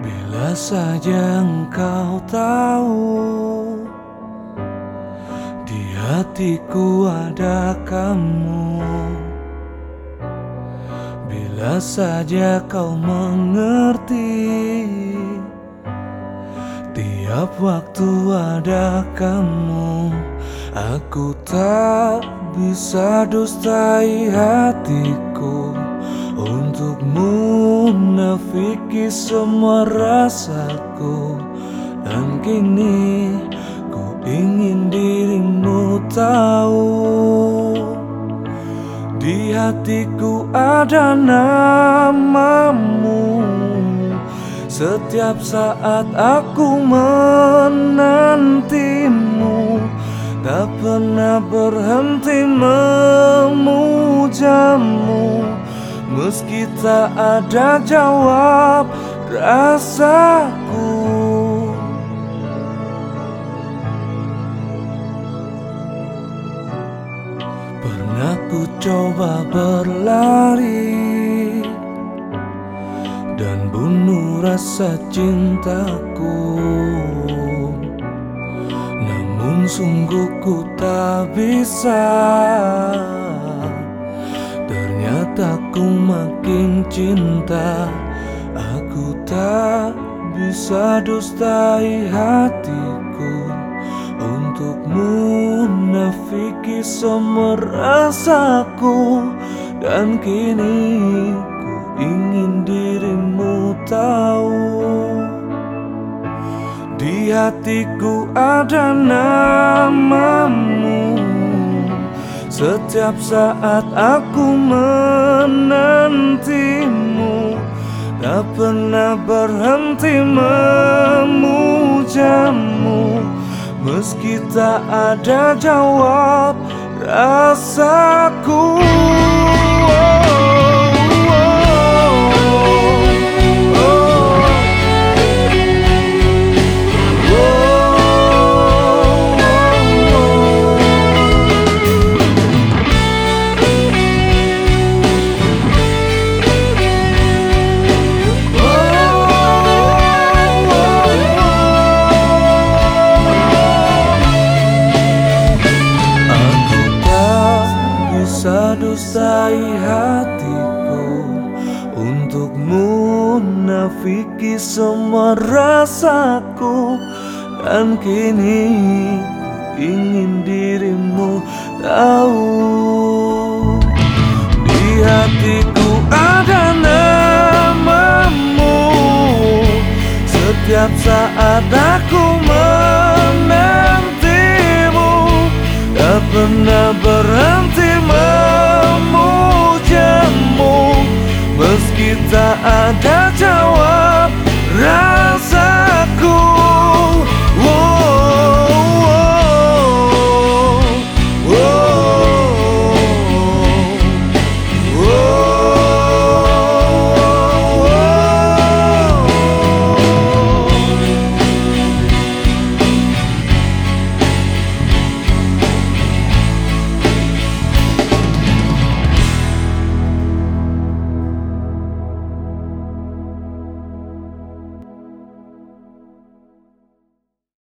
Bila saja engkau tahu Di hatiku ada kamu Bila saja kau mengerti Tiap waktu ada kamu Aku tak bisa dustai hatiku untuk munafiki semua rasaku Dan kini ku ingin dirimu tahu. Di hatiku ada namamu. Setiap saat aku menantimu Tak pernah berhenti memujamu Meski tak ada jawab rasaku. Pernah ku coba berlari Dan bunuh rasa cintaku. Namun sungguh ku tak bisa Makin cinta Aku tak bisa dustai hatiku. Untuk munafiki semua rasaku Dan kini ku ingin dirimu tahu. Di hatiku ada namamu setiap saat aku menantimu Tak pernah berhenti memujamu. Meski tak ada jawab rasaku dustai hatiku. Untuk munafiki semua rasaku. Dan kini ingin dirimu tahu. Di hatiku ada namamu. Setiap saat aku